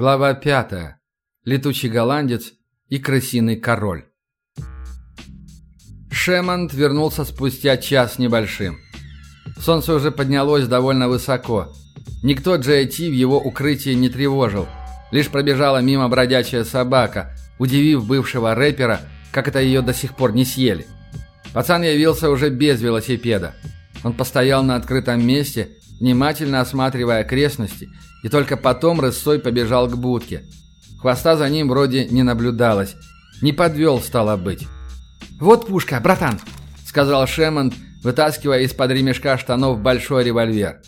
Глава пятая. Летучий голландец и крысиный король. Шемонт вернулся спустя час небольшим. Солнце уже поднялось довольно высоко. Никто Джейти в его укрытии не тревожил. Лишь пробежала мимо бродячая собака, удивив бывшего рэпера, как это ее до сих пор не съели. Пацан явился уже без велосипеда. Он постоял на открытом месте, внимательно осматривая окрестности, и только потом рысой побежал к будке. Хвоста за ним вроде не наблюдалось. Не подвел, стало быть. «Вот пушка, братан!» — сказал Шемонт, вытаскивая из-под ремешка штанов большой револьвер.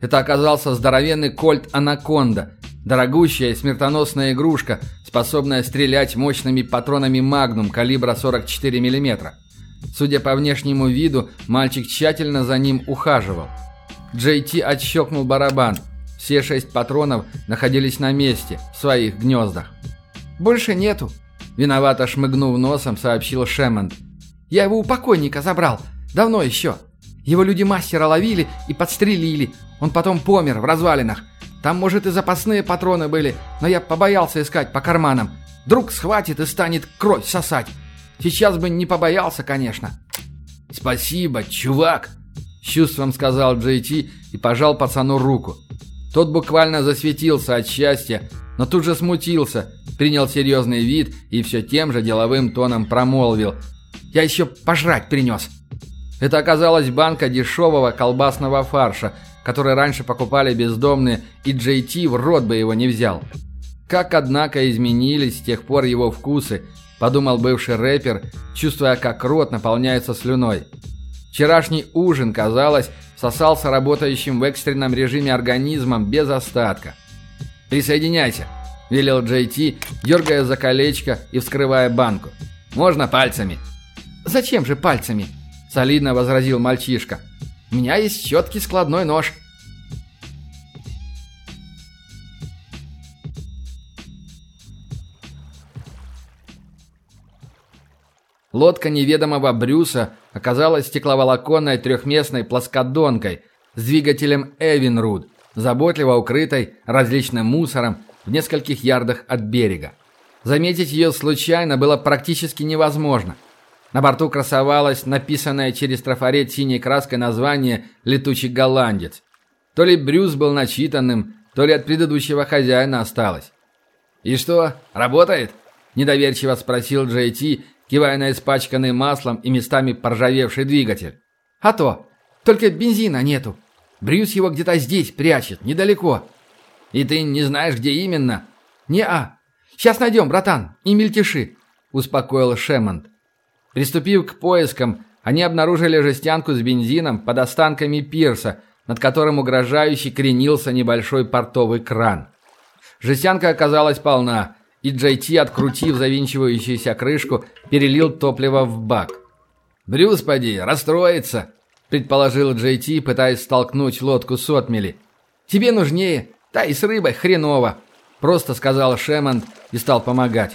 Это оказался здоровенный кольт «Анаконда», дорогущая и смертоносная игрушка, способная стрелять мощными патронами «Магнум» калибра 44 мм. Судя по внешнему виду, мальчик тщательно за ним ухаживал. Джей Ти отщелкнул барабан. Все шесть патронов находились на месте, в своих гнездах. «Больше нету», — виновато шмыгнув носом, сообщил Шемонд. «Я его у покойника забрал. Давно еще. Его люди мастера ловили и подстрелили. Он потом помер в развалинах. Там, может, и запасные патроны были, но я побоялся искать по карманам. Друг схватит и станет кровь сосать. Сейчас бы не побоялся, конечно». «Спасибо, чувак!» С чувством сказал Джей Ти и пожал пацану руку. Тот буквально засветился от счастья, но тут же смутился, принял серьезный вид и все тем же деловым тоном промолвил. «Я еще пожрать принес». Это оказалась банка дешевого колбасного фарша, который раньше покупали бездомные, и Джей Ти в рот бы его не взял. Как, однако, изменились с тех пор его вкусы, подумал бывший рэпер, чувствуя, как рот наполняется слюной. Вчерашний ужин, казалось, сосался работающим в экстренном режиме организмом без остатка. «Присоединяйся», – велел Джей Ти, дергая за колечко и вскрывая банку. «Можно пальцами». «Зачем же пальцами?» – солидно возразил мальчишка. «У меня есть четкий складной нож». Лодка неведомого Брюса оказалась стекловолоконной трехместной плоскодонкой с двигателем Эвинруд, заботливо укрытой различным мусором в нескольких ярдах от берега. Заметить ее случайно было практически невозможно. На борту красовалось написанное через трафарет синей краской название «Летучий голландец». То ли Брюс был начитанным, то ли от предыдущего хозяина осталось. «И что, работает?» – недоверчиво спросил Джей кивая на испачканный маслом и местами поржавевший двигатель. «А то! Только бензина нету. Брюс его где-то здесь прячет, недалеко». «И ты не знаешь, где именно?» «Не-а. Сейчас найдем, братан, не мельтеши», — успокоил Шемонт. Приступив к поискам, они обнаружили жестянку с бензином под останками пирса, над которым угрожающе кренился небольшой портовый кран. Жестянка оказалась полна, и Джей Ти, открутив завинчивающуюся крышку, перелил топливо в бак. «Брюс, поди, расстроится», — предположил Джей Ти, пытаясь столкнуть лодку с отмели. «Тебе нужнее, да и с рыбой хреново», — просто сказал Шемонт и стал помогать.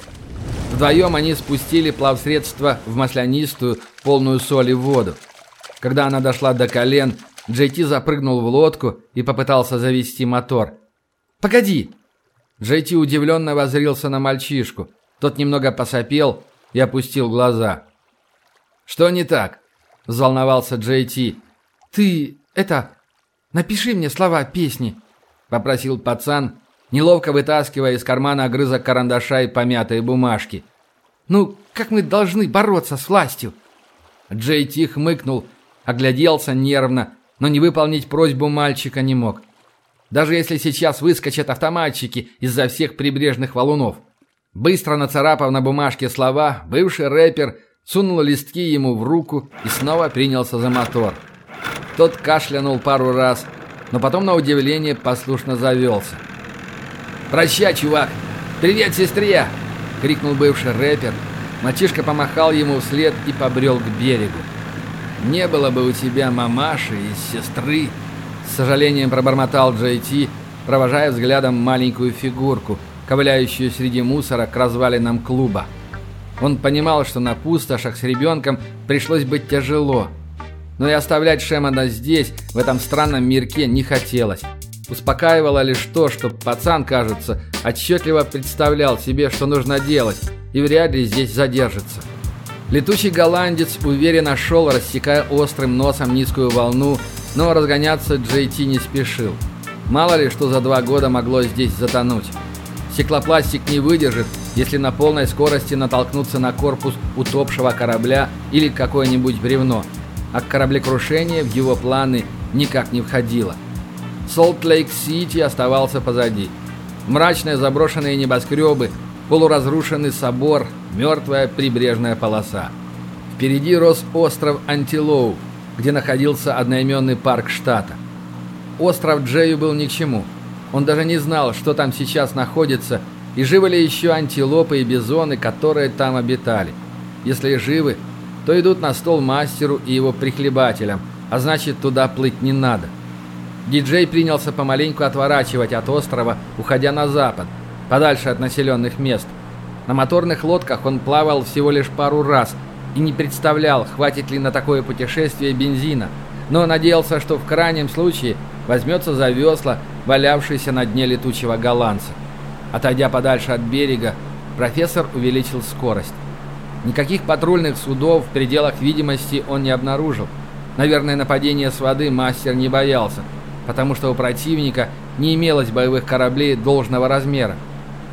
Вдвоем они спустили плавсредство в маслянистую, полную соли воду. Когда она дошла до колен, Джей Ти запрыгнул в лодку и попытался завести мотор. «Погоди!» Джейти удивленно возрился на мальчишку. Тот немного посопел и опустил глаза. «Что не так?» – взволновался Джейти. «Ты... это... напиши мне слова песни», – попросил пацан, неловко вытаскивая из кармана огрызок карандаша и помятые бумажки. «Ну, как мы должны бороться с властью?» Джейти хмыкнул, огляделся нервно, но не выполнить просьбу мальчика не мог даже если сейчас выскочат автоматчики из-за всех прибрежных валунов. Быстро нацарапав на бумажке слова, бывший рэпер сунул листки ему в руку и снова принялся за мотор. Тот кашлянул пару раз, но потом, на удивление, послушно завелся. «Прощай, чувак! Привет, сестре!» — крикнул бывший рэпер. Мальчишка помахал ему вслед и побрел к берегу. «Не было бы у тебя мамаши и сестры!» С сожалением пробормотал Джей Ти, провожая взглядом маленькую фигурку, ковыляющую среди мусора к развалинам клуба. Он понимал, что на пустошах с ребенком пришлось быть тяжело. Но и оставлять Шемана здесь, в этом странном мирке, не хотелось. Успокаивало лишь то, что пацан, кажется, отчетливо представлял себе, что нужно делать, и вряд ли здесь задержится. Летучий голландец уверенно шел, рассекая острым носом низкую волну, но разгоняться Джей не спешил. Мало ли, что за два года могло здесь затонуть. Стеклопластик не выдержит, если на полной скорости натолкнуться на корпус утопшего корабля или какое-нибудь бревно, а кораблекрушение в его планы никак не входило. Солт-Лейк-Сити оставался позади. Мрачные заброшенные небоскребы, полуразрушенный собор, мертвая прибрежная полоса. Впереди рос остров Антилоу, где находился одноименный парк штата. Остров Джею был ни к чему. Он даже не знал, что там сейчас находится, и живы ли еще антилопы и бизоны, которые там обитали. Если живы, то идут на стол мастеру и его прихлебателям, а значит туда плыть не надо. Диджей принялся помаленьку отворачивать от острова, уходя на запад, подальше от населенных мест. На моторных лодках он плавал всего лишь пару раз и не представлял, хватит ли на такое путешествие бензина, но надеялся, что в крайнем случае возьмется за весла, валявшийся на дне летучего голландца. Отойдя подальше от берега, профессор увеличил скорость. Никаких патрульных судов в пределах видимости он не обнаружил. Наверное, нападения с воды мастер не боялся, потому что у противника не имелось боевых кораблей должного размера.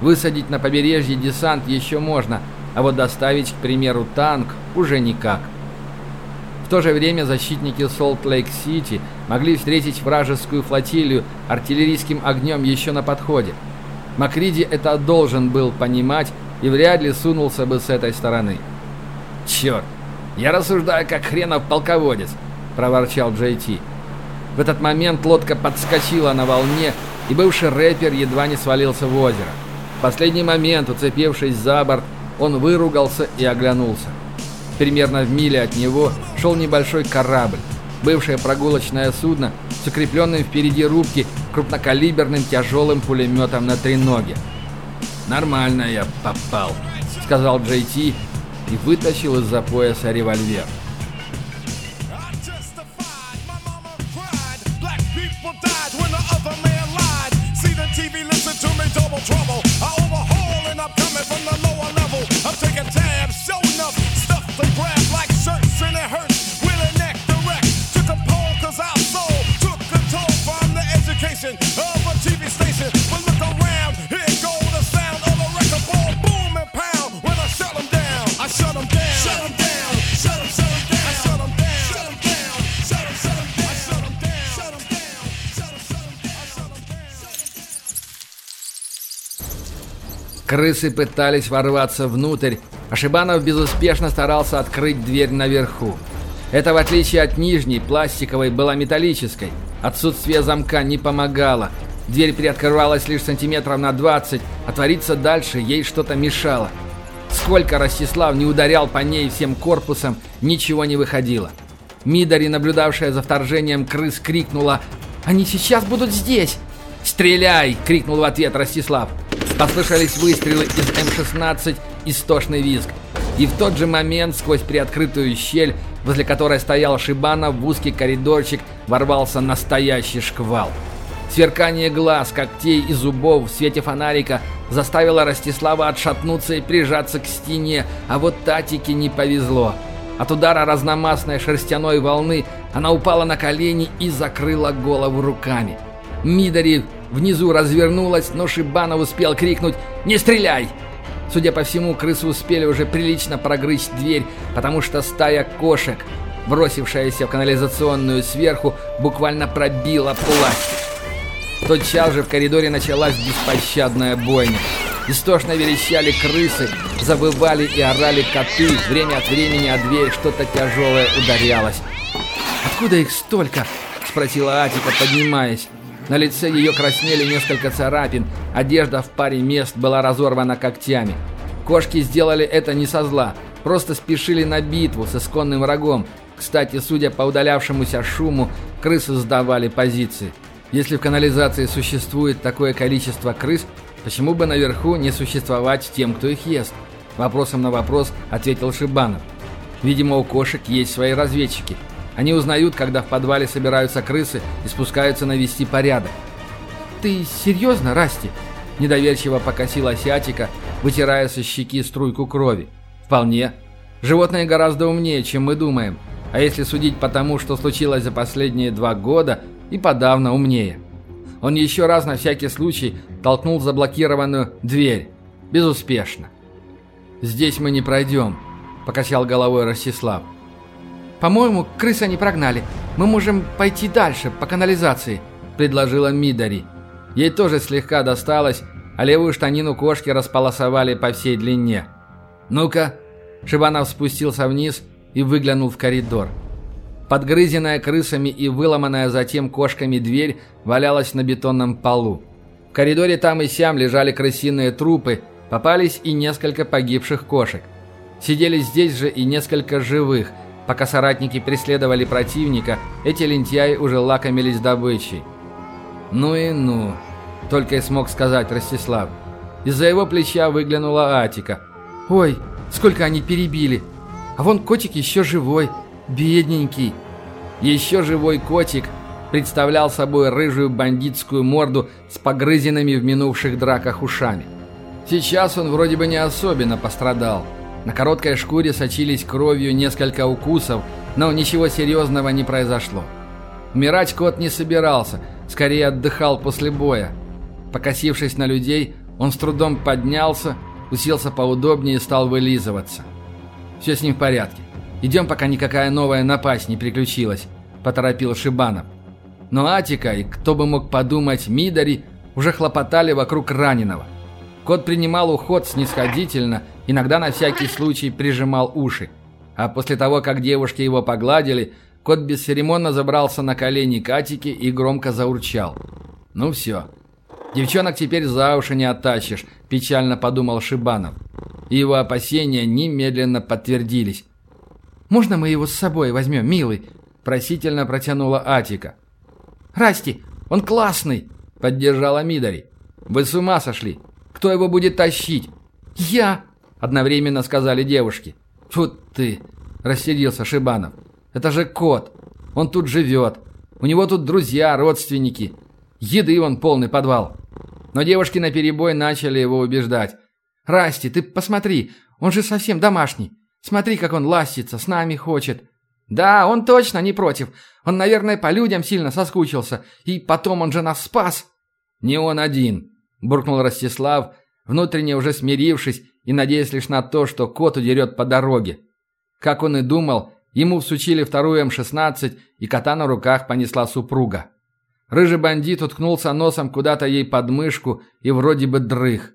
Высадить на побережье десант еще можно, а вот доставить, к примеру, танк уже никак. В то же время защитники Солт-Лейк-Сити могли встретить вражескую флотилию артиллерийским огнем еще на подходе. Макриди это должен был понимать и вряд ли сунулся бы с этой стороны. «Черт! Я рассуждаю, как хренов полководец!» – проворчал Джей Ти. В этот момент лодка подскочила на волне, и бывший рэпер едва не свалился в озеро. В последний момент, уцепившись за борт, он выругался и оглянулся. Примерно в миле от него шел небольшой корабль, бывшее прогулочное судно с укрепленным впереди рубки крупнокалиберным тяжелым пулеметом на треноге. «Нормально я попал», — сказал Джей Ти и вытащил из-за пояса револьвер. Крысы пытались ворваться внутрь, а Шибанов безуспешно старался открыть дверь наверху. Это, в отличие от нижней, пластиковой, была металлической. Отсутствие замка не помогало. Дверь приоткрывалась лишь сантиметров на 20, а твориться дальше ей что-то мешало. Сколько Ростислав не ударял по ней всем корпусом, ничего не выходило. Мидари, наблюдавшая за вторжением крыс, крикнула «Они сейчас будут здесь!» «Стреляй!» — крикнул в ответ Ростислав. Послышались выстрелы из М-16, истошный визг. И в тот же момент сквозь приоткрытую щель, возле которой стоял Шибана, в узкий коридорчик ворвался настоящий шквал. Сверкание глаз, когтей и зубов в свете фонарика заставило Ростислава отшатнуться и прижаться к стене, а вот Татике не повезло. От удара разномастной шерстяной волны она упала на колени и закрыла голову руками. Мидари Внизу развернулась, но Шибанов успел крикнуть «Не стреляй!». Судя по всему, крысы успели уже прилично прогрызть дверь, потому что стая кошек, бросившаяся в канализационную сверху, буквально пробила пластик. Тотчас же в коридоре началась беспощадная бойня. Истошно верещали крысы, завывали и орали коты, время от времени о дверь что-то тяжелое ударялось. «Откуда их столько?» – спросила Атика, поднимаясь. На лице ее краснели несколько царапин, одежда в паре мест была разорвана когтями. Кошки сделали это не со зла, просто спешили на битву с исконным врагом. Кстати, судя по удалявшемуся шуму, крысы сдавали позиции. Если в канализации существует такое количество крыс, почему бы наверху не существовать тем, кто их ест? Вопросом на вопрос ответил Шибанов. Видимо, у кошек есть свои разведчики – они узнают, когда в подвале собираются крысы и спускаются навести порядок. ты серьезно, Расти?» Недоверчиво покосилась Атика, вытирая со щеки струйку крови. «Вполне. Животные гораздо умнее, чем мы думаем. А если судить по тому, что случилось за последние два года, и подавно умнее». Он еще раз на всякий случай толкнул заблокированную дверь. Безуспешно. «Здесь мы не пройдем», – покачал головой Ростислав. «По-моему, крыса не прогнали. Мы можем пойти дальше, по канализации», – предложила Мидари. Ей тоже слегка досталось, а левую штанину кошки располосовали по всей длине. «Ну-ка!» Шибанов спустился вниз и выглянул в коридор. Подгрызенная крысами и выломанная затем кошками дверь валялась на бетонном полу. В коридоре там и сям лежали крысиные трупы, попались и несколько погибших кошек. Сидели здесь же и несколько живых. Пока соратники преследовали противника, эти лентяи уже лакомились добычей. «Ну и ну», — только и смог сказать Ростислав. Из-за его плеча выглянула Атика. «Ой, сколько они перебили! А вон котик еще живой!» Бедненький. Еще живой котик представлял собой рыжую бандитскую морду с погрызенными в минувших драках ушами. Сейчас он вроде бы не особенно пострадал. На короткой шкуре сочились кровью несколько укусов, но ничего серьезного не произошло. Умирать кот не собирался, скорее отдыхал после боя. Покосившись на людей, он с трудом поднялся, уселся поудобнее и стал вылизываться. Все с ним в порядке. Идем, пока никакая новая напасть не приключилась», – поторопил Шибанов. Но Атика и, кто бы мог подумать, Мидари уже хлопотали вокруг раненого. Кот принимал уход снисходительно, иногда на всякий случай прижимал уши. А после того, как девушки его погладили, кот бесцеремонно забрался на колени Катики и громко заурчал. «Ну все. Девчонок теперь за уши не оттащишь», – печально подумал Шибанов. И его опасения немедленно подтвердились. Можно мы его с собой возьмем, милый?» Просительно протянула Атика. «Расти, он классный!» Поддержала Мидари. «Вы с ума сошли? Кто его будет тащить?» «Я!» Одновременно сказали девушки. «Фу ты!» Рассердился Шибанов. «Это же кот! Он тут живет! У него тут друзья, родственники! Еды он полный подвал!» Но девушки наперебой начали его убеждать. «Расти, ты посмотри, он же совсем домашний. Смотри, как он ластится, с нами хочет. Да, он точно не против. Он, наверное, по людям сильно соскучился. И потом он же нас спас. Не он один, буркнул Ростислав, внутренне уже смирившись и надеясь лишь на то, что кот удерет по дороге. Как он и думал, ему всучили вторую М-16, и кота на руках понесла супруга. Рыжий бандит уткнулся носом куда-то ей под мышку и вроде бы дрых.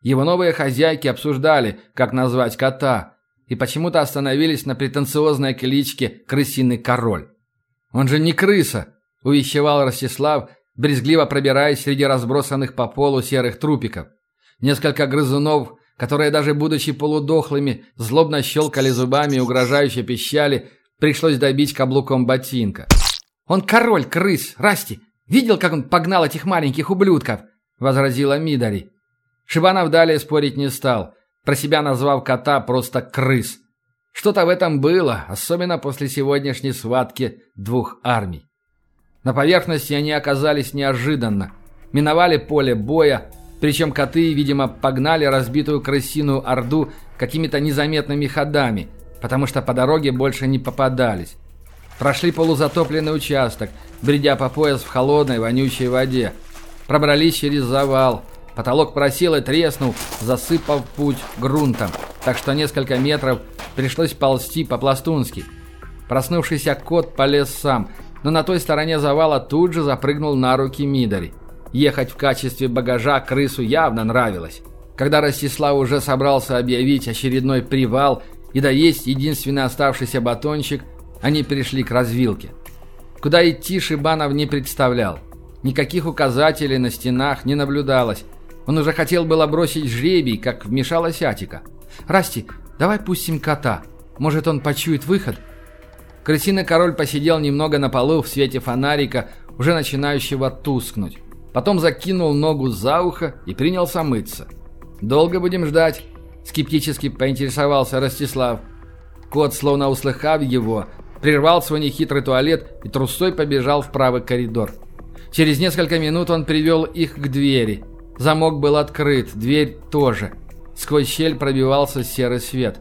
Его новые хозяйки обсуждали, как назвать кота – и почему-то остановились на претенциозной кличке «Крысиный король». «Он же не крыса!» – увещевал Ростислав, брезгливо пробираясь среди разбросанных по полу серых трупиков. Несколько грызунов, которые даже будучи полудохлыми, злобно щелкали зубами и угрожающе пищали, пришлось добить каблуком ботинка. «Он король крыс, Расти! Видел, как он погнал этих маленьких ублюдков?» – возразила Мидари. Шибанов далее спорить не стал – про себя назвав кота просто «крыс». Что-то в этом было, особенно после сегодняшней схватки двух армий. На поверхности они оказались неожиданно. Миновали поле боя, причем коты, видимо, погнали разбитую крысиную орду какими-то незаметными ходами, потому что по дороге больше не попадались. Прошли полузатопленный участок, бредя по пояс в холодной вонючей воде. Пробрались через завал, Потолок просел и треснул, засыпав путь грунтом, так что несколько метров пришлось ползти по-пластунски. Проснувшийся кот полез сам, но на той стороне завала тут же запрыгнул на руки Мидари. Ехать в качестве багажа крысу явно нравилось. Когда Ростислав уже собрался объявить очередной привал и доесть единственный оставшийся батончик, они пришли к развилке. Куда идти Шибанов не представлял. Никаких указателей на стенах не наблюдалось, он уже хотел было бросить жребий, как вмешалась Атика. «Расти, давай пустим кота. Может, он почует выход?» Крысиный король посидел немного на полу в свете фонарика, уже начинающего тускнуть. Потом закинул ногу за ухо и принялся мыться. «Долго будем ждать?» – скептически поинтересовался Ростислав. Кот, словно услыхав его, прервал свой нехитрый туалет и трусой побежал в правый коридор. Через несколько минут он привел их к двери. Замок был открыт, дверь тоже. Сквозь щель пробивался серый свет.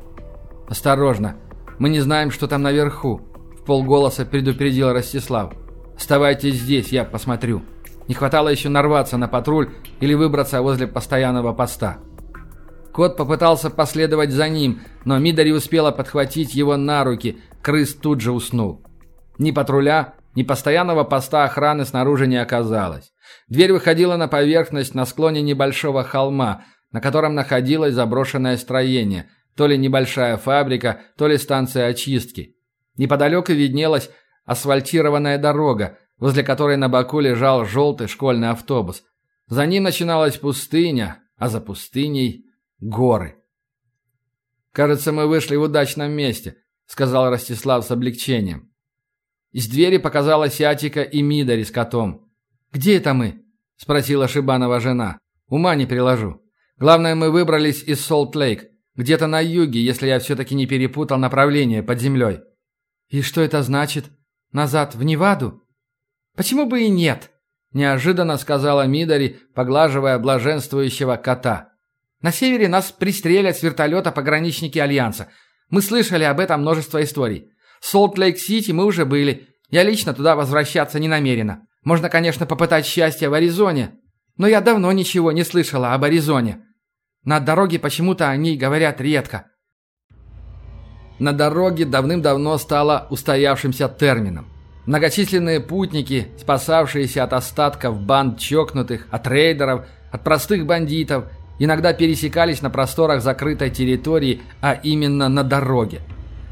«Осторожно, мы не знаем, что там наверху», — полголоса предупредил Ростислав. «Оставайтесь здесь, я посмотрю». Не хватало еще нарваться на патруль или выбраться возле постоянного поста. Кот попытался последовать за ним, но Мидари успела подхватить его на руки, крыс тут же уснул. Ни патруля, ни постоянного поста охраны снаружи не оказалось. Дверь выходила на поверхность на склоне небольшого холма, на котором находилось заброшенное строение, то ли небольшая фабрика, то ли станция очистки. Неподалеку виднелась асфальтированная дорога, возле которой на боку лежал желтый школьный автобус. За ним начиналась пустыня, а за пустыней – горы. «Кажется, мы вышли в удачном месте», – сказал Ростислав с облегчением. Из двери показалась Атика и Мидари с котом. «Где это мы?» – спросила Шибанова жена. «Ума не приложу. Главное, мы выбрались из Солт-Лейк, где-то на юге, если я все-таки не перепутал направление под землей». «И что это значит? Назад в Неваду?» «Почему бы и нет?» – неожиданно сказала Мидари, поглаживая блаженствующего кота. «На севере нас пристрелят с вертолета пограничники Альянса. Мы слышали об этом множество историй. Солт-Лейк-Сити мы уже были. Я лично туда возвращаться не намерена. Можно, конечно, попытать счастье в Аризоне, но я давно ничего не слышала об Аризоне. На дороге почему-то о ней говорят редко. На дороге давным-давно стало устоявшимся термином. Многочисленные путники, спасавшиеся от остатков банд чокнутых, от рейдеров, от простых бандитов, иногда пересекались на просторах закрытой территории, а именно на дороге –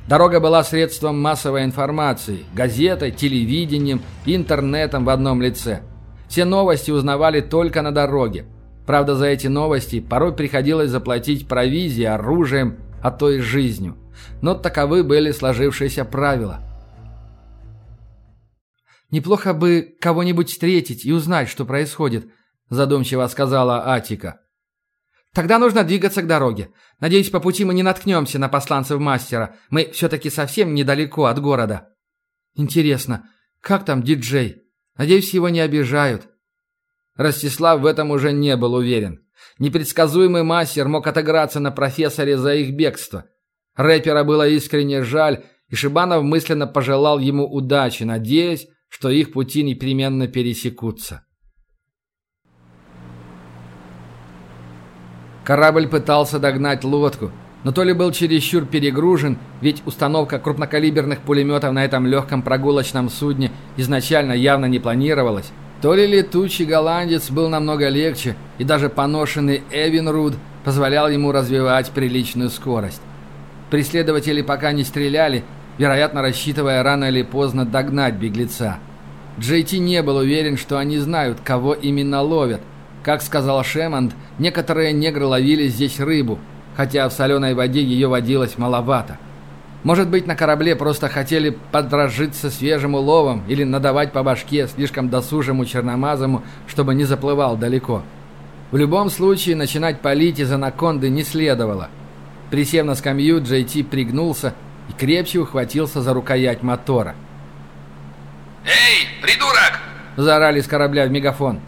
Дорога была средством массовой информации, газетой, телевидением, интернетом в одном лице. Все новости узнавали только на дороге. Правда, за эти новости порой приходилось заплатить провизией, оружием, а то и жизнью. Но таковы были сложившиеся правила. «Неплохо бы кого-нибудь встретить и узнать, что происходит», задумчиво сказала Атика. Тогда нужно двигаться к дороге. Надеюсь, по пути мы не наткнемся на посланцев мастера. Мы все-таки совсем недалеко от города. Интересно, как там диджей? Надеюсь, его не обижают. Ростислав в этом уже не был уверен. Непредсказуемый мастер мог отыграться на профессоре за их бегство. Рэпера было искренне жаль, и Шибанов мысленно пожелал ему удачи, надеясь, что их пути непременно пересекутся. Корабль пытался догнать лодку, но то ли был чересчур перегружен, ведь установка крупнокалиберных пулеметов на этом легком прогулочном судне изначально явно не планировалась, то ли летучий голландец был намного легче, и даже поношенный Эвинруд позволял ему развивать приличную скорость. Преследователи пока не стреляли, вероятно, рассчитывая рано или поздно догнать беглеца. Джей Ти не был уверен, что они знают, кого именно ловят – как сказал Шемонд, некоторые негры ловили здесь рыбу, хотя в соленой воде ее водилось маловато. Может быть, на корабле просто хотели подражиться свежим уловом или надавать по башке слишком досужему черномазому, чтобы не заплывал далеко. В любом случае, начинать палить из анаконды не следовало. Присев на скамью, Джей Ти пригнулся и крепче ухватился за рукоять мотора. «Эй, придурок!» – заорали с корабля в мегафон.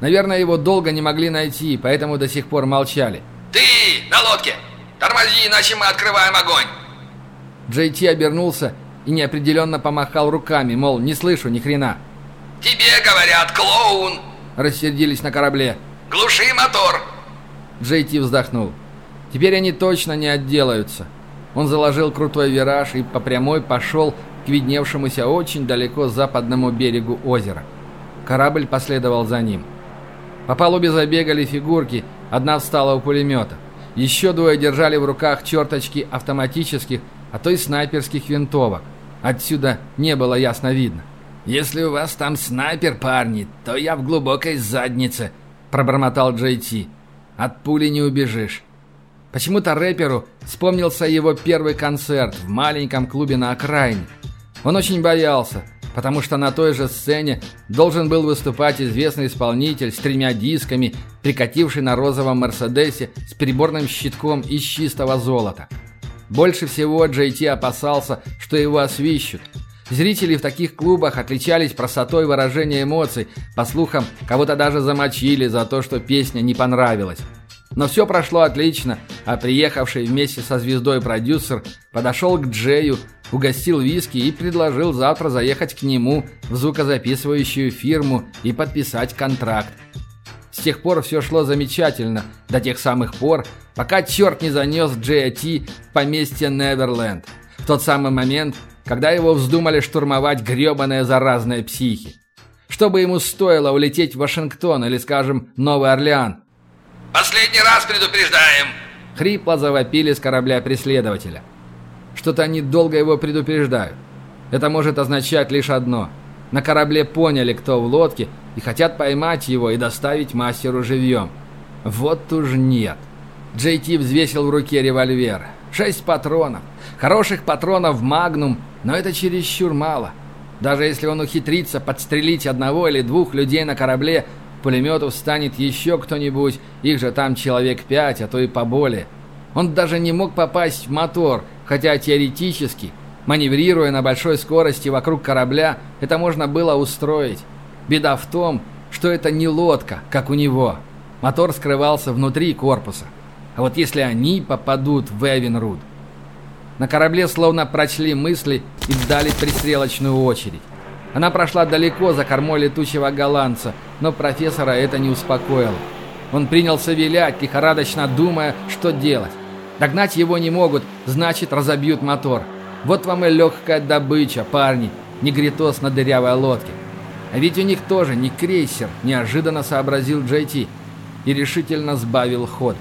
Наверное, его долго не могли найти, поэтому до сих пор молчали. «Ты на лодке! Тормози, иначе мы открываем огонь!» Джей Ти обернулся и неопределенно помахал руками, мол, не слышу ни хрена. «Тебе говорят, клоун!» Рассердились на корабле. «Глуши мотор!» Джей Ти вздохнул. Теперь они точно не отделаются. Он заложил крутой вираж и по прямой пошел к видневшемуся очень далеко западному берегу озера. Корабль последовал за ним. По палубе забегали фигурки, одна встала у пулемета. Еще двое держали в руках черточки автоматических, а то и снайперских винтовок. Отсюда не было ясно видно. «Если у вас там снайпер, парни, то я в глубокой заднице», – пробормотал Джей Ти. «От пули не убежишь». Почему-то рэперу вспомнился его первый концерт в маленьком клубе на окраине. Он очень боялся, потому что на той же сцене должен был выступать известный исполнитель с тремя дисками, прикативший на розовом Мерседесе с приборным щитком из чистого золота. Больше всего Джей Ти опасался, что его освищут. Зрители в таких клубах отличались простотой выражения эмоций. По слухам, кого-то даже замочили за то, что песня не понравилась. Но все прошло отлично, а приехавший вместе со звездой продюсер подошел к Джею, угостил виски и предложил завтра заехать к нему в звукозаписывающую фирму и подписать контракт. С тех пор все шло замечательно, до тех самых пор, пока черт не занес Джея Ти в поместье Неверленд. В тот самый момент, когда его вздумали штурмовать гребаные заразные психи. Что бы ему стоило улететь в Вашингтон или, скажем, Новый Орлеан? «Последний раз предупреждаем!» Хрипло завопили с корабля преследователя. Что-то они долго его предупреждают. Это может означать лишь одно. На корабле поняли, кто в лодке, и хотят поймать его и доставить мастеру живьем. Вот уж нет. Джей Ти взвесил в руке револьвер. Шесть патронов. Хороших патронов в «Магнум», но это чересчур мало. Даже если он ухитрится подстрелить одного или двух людей на корабле, пулемету встанет еще кто-нибудь, их же там человек пять, а то и поболее. Он даже не мог попасть в мотор, хотя теоретически, маневрируя на большой скорости вокруг корабля, это можно было устроить. Беда в том, что это не лодка, как у него. Мотор скрывался внутри корпуса. А вот если они попадут в Эвенруд, на корабле словно прочли мысли и дали пристрелочную очередь. Она прошла далеко за кормой летучего голландца, но профессора это не успокоило. Он принялся вилять, лихорадочно думая, что делать. Догнать его не могут, значит разобьют мотор. Вот вам и легкая добыча, парни, негритос на дырявой лодке. А ведь у них тоже не крейсер, неожиданно сообразил Джей Ти и решительно сбавил ход.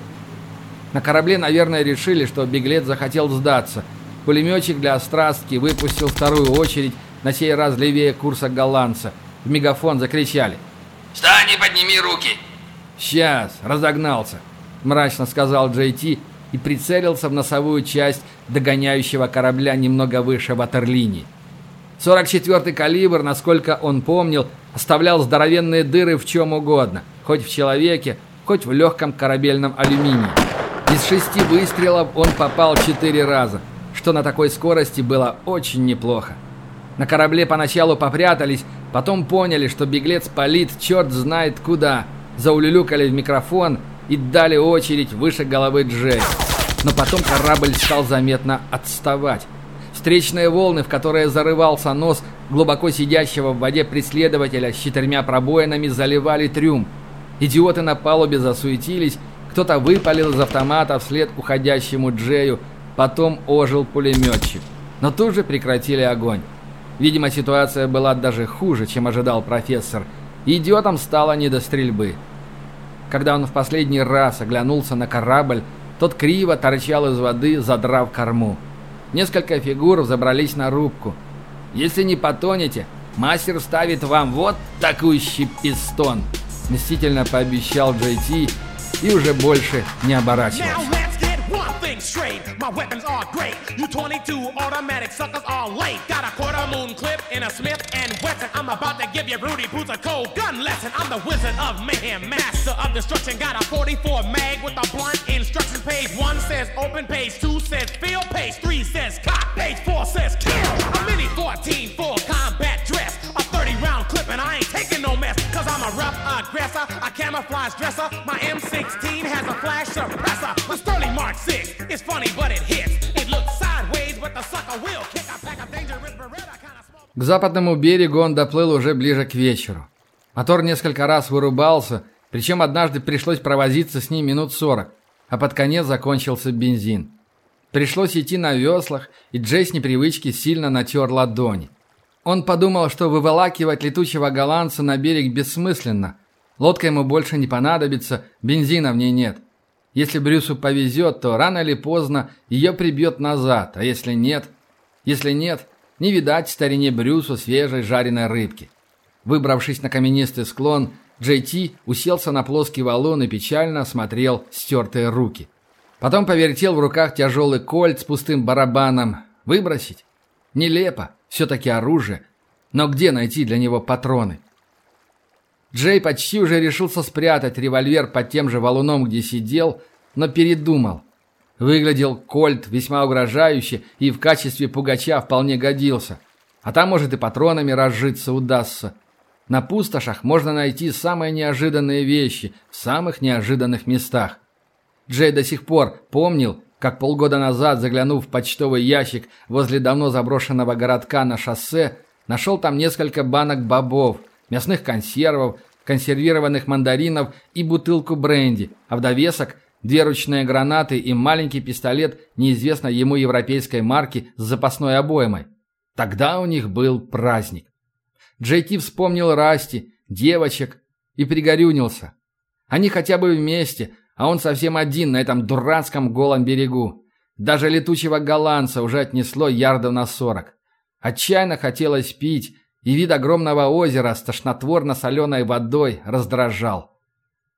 На корабле, наверное, решили, что беглец захотел сдаться. Пулеметчик для острастки выпустил вторую очередь, на сей раз левее курса голландца. В мегафон закричали. «Встань и подними руки!» «Сейчас, разогнался», – мрачно сказал Джей Ти и прицелился в носовую часть догоняющего корабля немного выше ватерлинии. 44-й калибр, насколько он помнил, оставлял здоровенные дыры в чем угодно, хоть в человеке, хоть в легком корабельном алюминии. Из шести выстрелов он попал четыре раза, что на такой скорости было очень неплохо. На корабле поначалу попрятались, потом поняли, что беглец палит черт знает куда, заулюлюкали в микрофон и дали очередь выше головы Джей. Но потом корабль стал заметно отставать. Встречные волны, в которые зарывался нос глубоко сидящего в воде преследователя с четырьмя пробоинами, заливали трюм. Идиоты на палубе засуетились кто-то выпалил из автомата вслед уходящему Джею, потом ожил пулеметчик. Но тут же прекратили огонь. Видимо, ситуация была даже хуже, чем ожидал профессор. идиотам стало не до стрельбы. Когда он в последний раз оглянулся на корабль, тот криво торчал из воды, задрав корму. Несколько фигур забрались на рубку. «Если не потонете, мастер ставит вам вот такой пистон», мстительно пообещал Джей Ти, и уже больше не оборачивался. Straight. My weapons are great. You 22 automatic suckers are late. Got a quarter moon clip in a Smith and Wesson. I'm about to give you Rudy Boots a cold gun lesson. I'm the wizard of mayhem, master of destruction. Got a 44 mag with a blunt instruction page. One says open page, two says fill, page, three says cock, page four says kill. A mini 14 full combat dress. A 30 round clip and I ain't taking no mess. Cause I'm a rough aggressor, a camouflage dresser. My M16 has a flash suppressor. К западному берегу он доплыл уже ближе к вечеру. Мотор несколько раз вырубался, причем однажды пришлось провозиться с ним минут сорок, а под конец закончился бензин. Пришлось идти на веслах, и Джей с непривычки сильно натер ладони. Он подумал, что выволакивать летучего голландца на берег бессмысленно. Лодка ему больше не понадобится, бензина в ней нет. Если Брюсу повезет, то рано или поздно ее прибьет назад, а если нет... Если нет, не видать старине Брюсу свежей жареной рыбки. Выбравшись на каменистый склон, Джей Ти уселся на плоский валун и печально осмотрел стертые руки. Потом повертел в руках тяжелый кольт с пустым барабаном. Выбросить? Нелепо. Все-таки оружие. Но где найти для него патроны? Джей почти уже решился спрятать револьвер под тем же валуном, где сидел, но передумал. Выглядел кольт весьма угрожающе и в качестве пугача вполне годился. А там, может, и патронами разжиться удастся. На пустошах можно найти самые неожиданные вещи в самых неожиданных местах. Джей до сих пор помнил, как полгода назад, заглянув в почтовый ящик возле давно заброшенного городка на шоссе, нашел там несколько банок бобов, мясных консервов, консервированных мандаринов и бутылку бренди, а в довесок две ручные гранаты и маленький пистолет неизвестной ему европейской марки с запасной обоймой. Тогда у них был праздник. Джей Ти вспомнил Расти, девочек и пригорюнился. Они хотя бы вместе, а он совсем один на этом дурацком голом берегу. Даже летучего голландца уже отнесло ярдов на сорок. Отчаянно хотелось пить, и вид огромного озера с тошнотворно-соленой водой раздражал.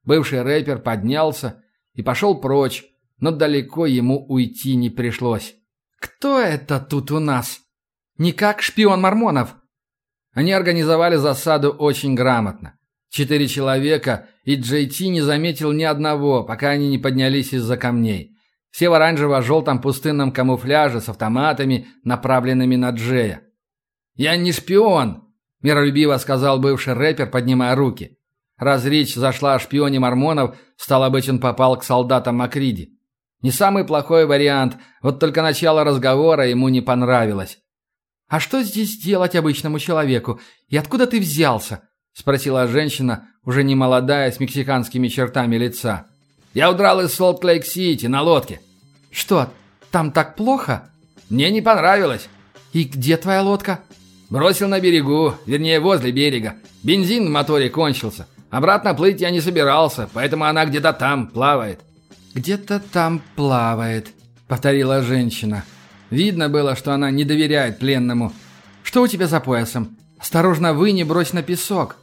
Бывший рэпер поднялся и пошел прочь, но далеко ему уйти не пришлось. «Кто это тут у нас? Не как шпион мормонов?» Они организовали засаду очень грамотно. Четыре человека, и Джей Ти не заметил ни одного, пока они не поднялись из-за камней. Все в оранжево-желтом пустынном камуфляже с автоматами, направленными на Джея. «Я не шпион», – миролюбиво сказал бывший рэпер, поднимая руки. Раз речь зашла о шпионе мормонов, стало быть, он попал к солдатам Макриди. Не самый плохой вариант, вот только начало разговора ему не понравилось. «А что здесь делать обычному человеку? И откуда ты взялся?» – спросила женщина, уже не молодая, с мексиканскими чертами лица. «Я удрал из Солт-Лейк-Сити на лодке». «Что, там так плохо?» «Мне не понравилось». «И где твоя лодка?» «Бросил на берегу, вернее, возле берега. Бензин в моторе кончился. Обратно плыть я не собирался, поэтому она где-то там плавает». «Где-то там плавает», — повторила женщина. Видно было, что она не доверяет пленному. «Что у тебя за поясом? Осторожно вы, не брось на песок!»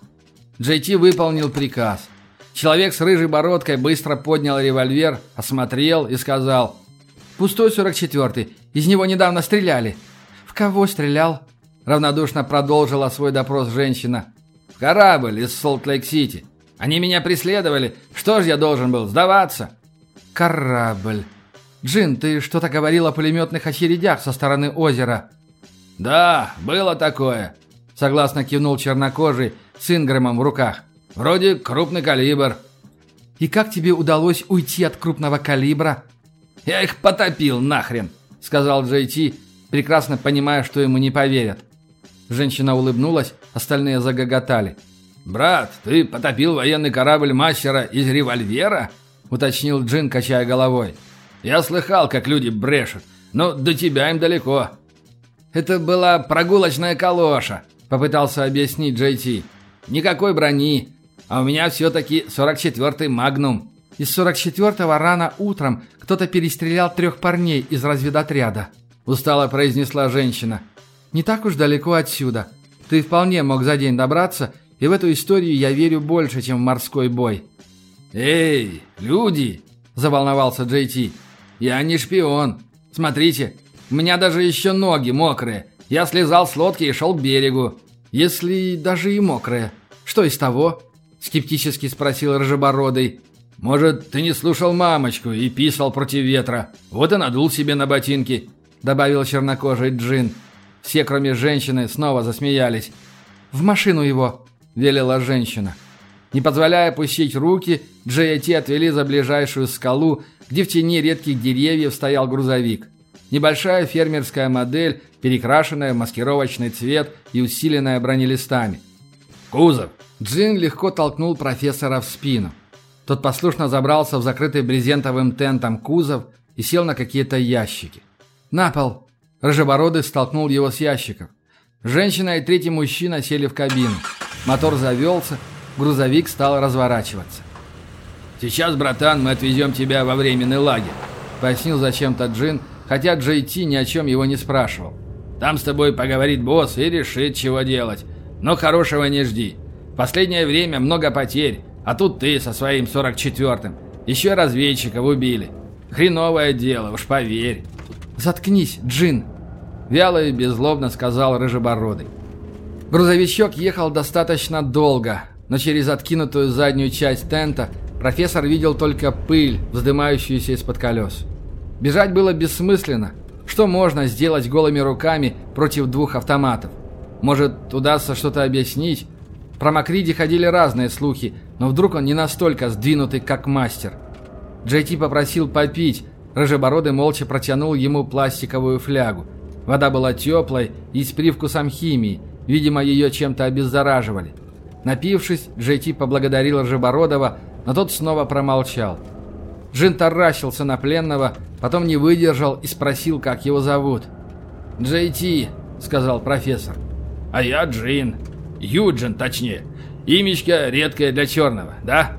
Джей Ти выполнил приказ. Человек с рыжей бородкой быстро поднял револьвер, осмотрел и сказал «Пустой 44-й. Из него недавно стреляли». «В кого стрелял?» Равнодушно продолжила свой допрос женщина. «В корабль из Солт-Лейк-Сити. Они меня преследовали. Что ж я должен был, сдаваться?» «Корабль. Джин, ты что-то говорил о пулеметных очередях со стороны озера». «Да, было такое», — согласно кивнул чернокожий с Ингрэмом в руках. «Вроде крупный калибр». «И как тебе удалось уйти от крупного калибра?» «Я их потопил нахрен», — сказал Джей Ти, прекрасно понимая, что ему не поверят. Женщина улыбнулась, остальные загоготали. «Брат, ты потопил военный корабль мастера из револьвера?» — уточнил Джин, качая головой. Я слыхал, как люди брешут, но до тебя им далеко. Это была прогулочная калоша, попытался объяснить Джей Ти. Никакой брони, а у меня все-таки 44-й Магнум. Из 44-го рано утром кто-то перестрелял трех парней из разведотряда. Устало произнесла женщина. Не так уж далеко отсюда. Ты вполне мог за день добраться, и в эту историю я верю больше, чем в морской бой. «Эй, люди!» – заволновался Джей Ти. «Я не шпион. Смотрите, у меня даже еще ноги мокрые. Я слезал с лодки и шел к берегу». «Если даже и мокрые, что из того?» – скептически спросил Рыжебородый. «Может, ты не слушал мамочку и писал против ветра. Вот и надул себе на ботинки», – добавил чернокожий Джин. Все, кроме женщины, снова засмеялись. «В машину его!» – велела женщина. Не позволяя пустить руки, Джей и Ти отвели за ближайшую скалу, где в тени редких деревьев стоял грузовик. Небольшая фермерская модель, перекрашенная в маскировочный цвет и усиленная бронелистами. «Кузов!» Джин легко толкнул профессора в спину. Тот послушно забрался в закрытый брезентовым тентом кузов и сел на какие-то ящики. «На пол!» Рыжебородый столкнул его с ящиков. Женщина и третий мужчина сели в кабину. Мотор завелся, грузовик стал разворачиваться. «Сейчас, братан, мы отвезем тебя во временный лагерь», — пояснил зачем-то Джин, хотя Джей Ти ни о чем его не спрашивал. «Там с тобой поговорит босс и решит, чего делать. Но хорошего не жди. Последнее время много потерь, а тут ты со своим 44-м. Еще разведчиков убили. Хреновое дело, уж поверь». «Заткнись, Джин!» — вяло и беззлобно сказал Рыжебородый. Грузовичок ехал достаточно долго, но через откинутую заднюю часть тента профессор видел только пыль, вздымающуюся из-под колес. Бежать было бессмысленно. Что можно сделать голыми руками против двух автоматов? Может, удастся что-то объяснить? Про Макриди ходили разные слухи, но вдруг он не настолько сдвинутый, как мастер. Джей Ти попросил попить, Рыжебородый молча протянул ему пластиковую флягу. Вода была теплой и с привкусом химии, видимо, ее чем-то обеззараживали. Напившись, Джей Ти поблагодарил Рыжебородова, но тот снова промолчал. Джин таращился на пленного, потом не выдержал и спросил, как его зовут. «Джей Ти», — сказал профессор. «А я Джин. Юджин, точнее. Имечко редкое для черного, да?»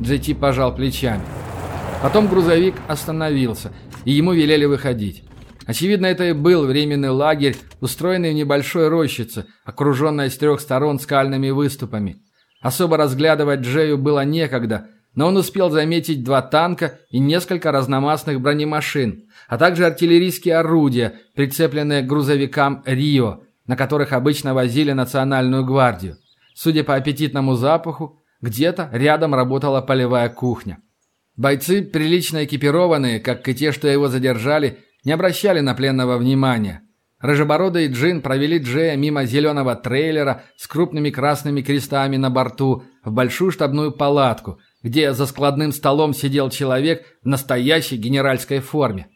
Джей Ти пожал плечами. Потом грузовик остановился, и ему велели выходить. Очевидно, это и был временный лагерь, устроенный в небольшой рощице, окруженной с трех сторон скальными выступами. Особо разглядывать Джею было некогда, но он успел заметить два танка и несколько разномастных бронемашин, а также артиллерийские орудия, прицепленные к грузовикам «Рио», на которых обычно возили национальную гвардию. Судя по аппетитному запаху, где-то рядом работала полевая кухня. Бойцы, прилично экипированные, как и те, что его задержали, не обращали на пленного внимания. Рыжебородый Джин провели Джея мимо зеленого трейлера с крупными красными крестами на борту в большую штабную палатку, где за складным столом сидел человек в настоящей генеральской форме.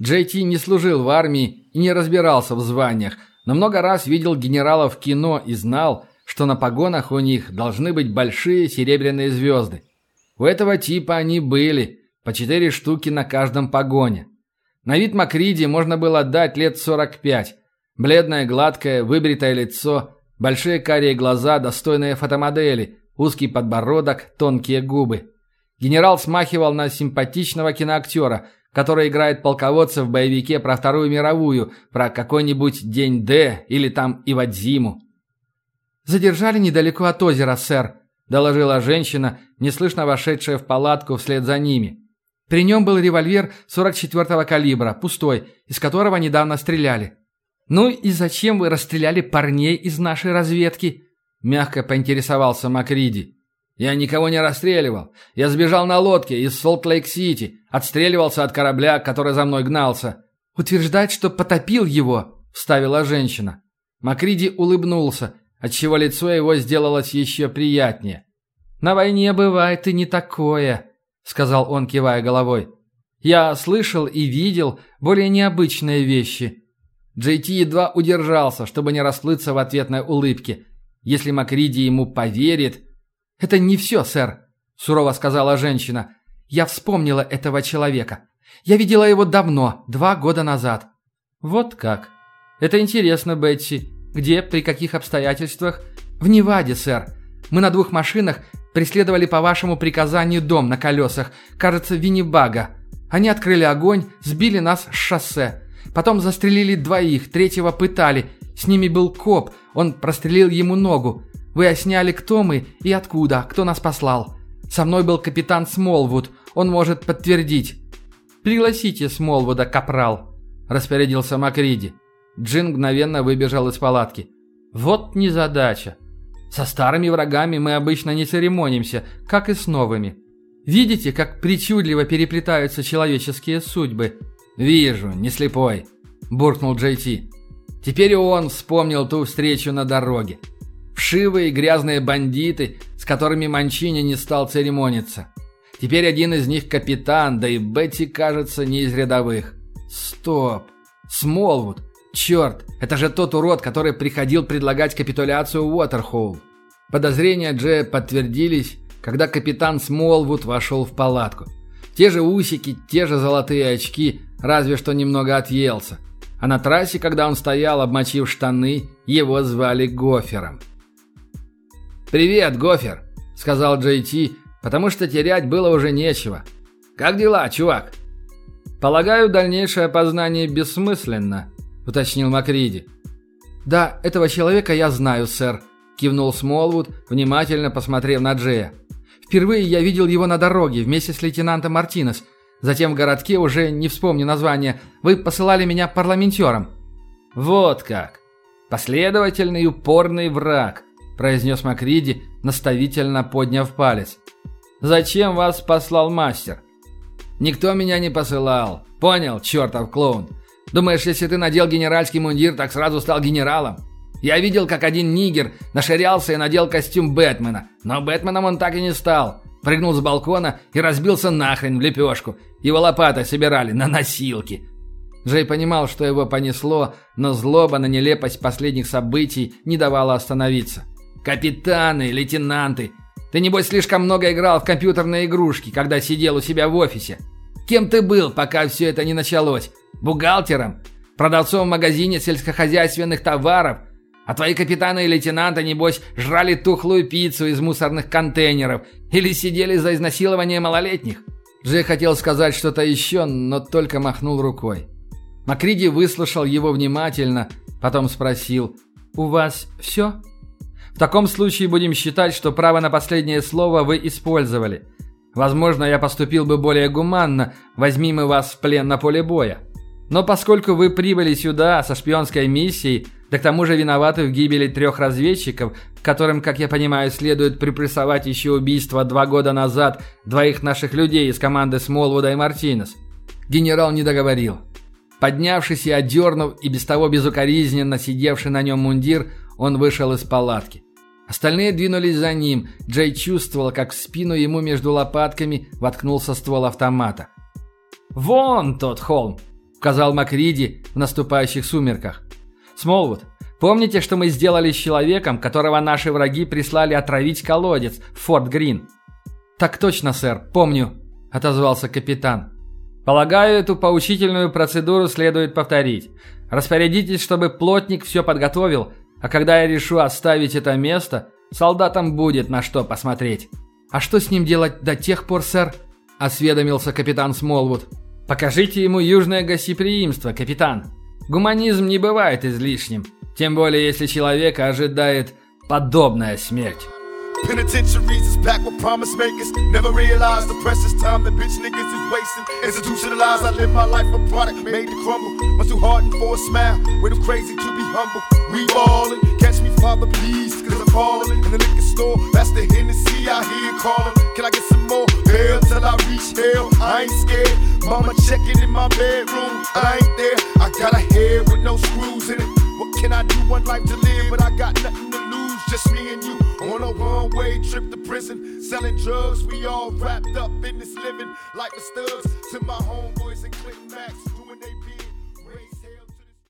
Джей Ти не служил в армии и не разбирался в званиях, но много раз видел генералов в кино и знал, что на погонах у них должны быть большие серебряные звезды. У этого типа они были, по четыре штуки на каждом погоне. На вид Макриди можно было дать лет 45. Бледное, гладкое, выбритое лицо, большие карие глаза, достойные фотомодели, узкий подбородок, тонкие губы. Генерал смахивал на симпатичного киноактера, который играет полководца в боевике про Вторую мировую, про какой-нибудь День Д или там Ивадзиму. «Задержали недалеко от озера, сэр», доложила женщина, неслышно вошедшая в палатку вслед за ними. При нем был револьвер 44-го калибра, пустой, из которого недавно стреляли. «Ну и зачем вы расстреляли парней из нашей разведки?» Мягко поинтересовался Макриди. «Я никого не расстреливал. Я сбежал на лодке из Солт-Лейк-Сити, отстреливался от корабля, который за мной гнался». «Утверждать, что потопил его», — вставила женщина. Макриди улыбнулся, отчего лицо его сделалось еще приятнее. «На войне бывает и не такое», — сказал он, кивая головой. «Я слышал и видел более необычные вещи». Джей Ти едва удержался, чтобы не расплыться в ответной улыбке. Если Макриди ему поверит... «Это не все, сэр», — сурово сказала женщина. «Я вспомнила этого человека. Я видела его давно, два года назад». «Вот как. Это интересно, Бетси. «Где? При каких обстоятельствах?» «В Неваде, сэр. Мы на двух машинах преследовали по вашему приказанию дом на колесах, кажется, Виннибага. Они открыли огонь, сбили нас с шоссе. Потом застрелили двоих, третьего пытали. С ними был коп, он прострелил ему ногу. Выясняли, кто мы и откуда, кто нас послал. Со мной был капитан Смолвуд, он может подтвердить». «Пригласите Смолвуда, капрал», – распорядился Макриди. Джин мгновенно выбежал из палатки. «Вот незадача. Со старыми врагами мы обычно не церемонимся, как и с новыми. Видите, как причудливо переплетаются человеческие судьбы?» «Вижу, не слепой», – буркнул Джей Ти. Теперь он вспомнил ту встречу на дороге. Вшивые грязные бандиты, с которыми Манчини не стал церемониться. Теперь один из них капитан, да и Бетти, кажется, не из рядовых. Стоп. Смолвуд. Черт, это же тот урод, который приходил предлагать капитуляцию Уотерхоул. Подозрения Джея подтвердились, когда капитан Смолвуд вошел в палатку. Те же усики, те же золотые очки, разве что немного отъелся. А на трассе, когда он стоял, обмочив штаны, его звали Гофером. «Привет, Гофер», — сказал Джей Ти, потому что терять было уже нечего. «Как дела, чувак?» «Полагаю, дальнейшее опознание бессмысленно», – уточнил Макриди. «Да, этого человека я знаю, сэр», – кивнул Смолвуд, внимательно посмотрев на Джея. «Впервые я видел его на дороге вместе с лейтенантом Мартинес. Затем в городке, уже не вспомню название, вы посылали меня парламентером». «Вот как! Последовательный упорный враг», – произнес Макриди, наставительно подняв палец. «Зачем вас послал мастер?» «Никто меня не посылал. Понял, чертов клоун. Думаешь, если ты надел генеральский мундир, так сразу стал генералом? Я видел, как один нигер наширялся и надел костюм Бэтмена, но Бэтменом он так и не стал. Прыгнул с балкона и разбился нахрен в лепешку. Его лопатой собирали на носилки. Джей понимал, что его понесло, но злоба на нелепость последних событий не давала остановиться. «Капитаны, лейтенанты, ты, небось, слишком много играл в компьютерные игрушки, когда сидел у себя в офисе. Кем ты был, пока все это не началось? Бухгалтером? Продавцом в магазине сельскохозяйственных товаров? А твои капитаны и лейтенанты, небось, жрали тухлую пиццу из мусорных контейнеров или сидели за изнасилование малолетних?» Джей хотел сказать что-то еще, но только махнул рукой. Макриди выслушал его внимательно, потом спросил «У вас все?» «В таком случае будем считать, что право на последнее слово вы использовали. Возможно, я поступил бы более гуманно, возьми мы вас в плен на поле боя. Но поскольку вы прибыли сюда со шпионской миссией, да к тому же виноваты в гибели трех разведчиков, которым, как я понимаю, следует припрессовать еще убийство два года назад двоих наших людей из команды Смолвуда и Мартинес». Генерал не договорил. Поднявшись и одернув и без того безукоризненно сидевший на нем мундир, он вышел из палатки. Остальные двинулись за ним. Джей чувствовал, как в спину ему между лопатками воткнулся ствол автомата. «Вон тот холм!» – указал Макриди в наступающих сумерках. «Смолвуд, помните, что мы сделали с человеком, которого наши враги прислали отравить колодец в Форт Грин?» «Так точно, сэр, помню», – отозвался капитан. Полагаю, эту поучительную процедуру следует повторить. Распорядитесь, чтобы плотник все подготовил, а когда я решу оставить это место, солдатам будет на что посмотреть. А что с ним делать до тех пор, сэр? осведомился капитан Смолвуд. Покажите ему южное гостеприимство, капитан. Гуманизм не бывает излишним, тем более если человека ожидает подобная смерть. Penitentiaries is packed with promise makers. Never realized the precious time that bitch niggas is wasting. Institutionalized, I live my life a product made to crumble. Much too hardened for a smile, way too crazy to be humble. We ballin', catch me, father, please, cause I'm callin'. In the liquor store, that's the Hennessy I hear callin'. Can I get some more? Hell till I reach hell, I ain't scared. Mama checking in my bedroom, I ain't there. I got a head with no screws in it. What can I do? One life to live, but I got nothing to lose, just me and you. On a one way trip to prison, selling drugs. We all wrapped up in this living like the studs to my homeboys and Click Max.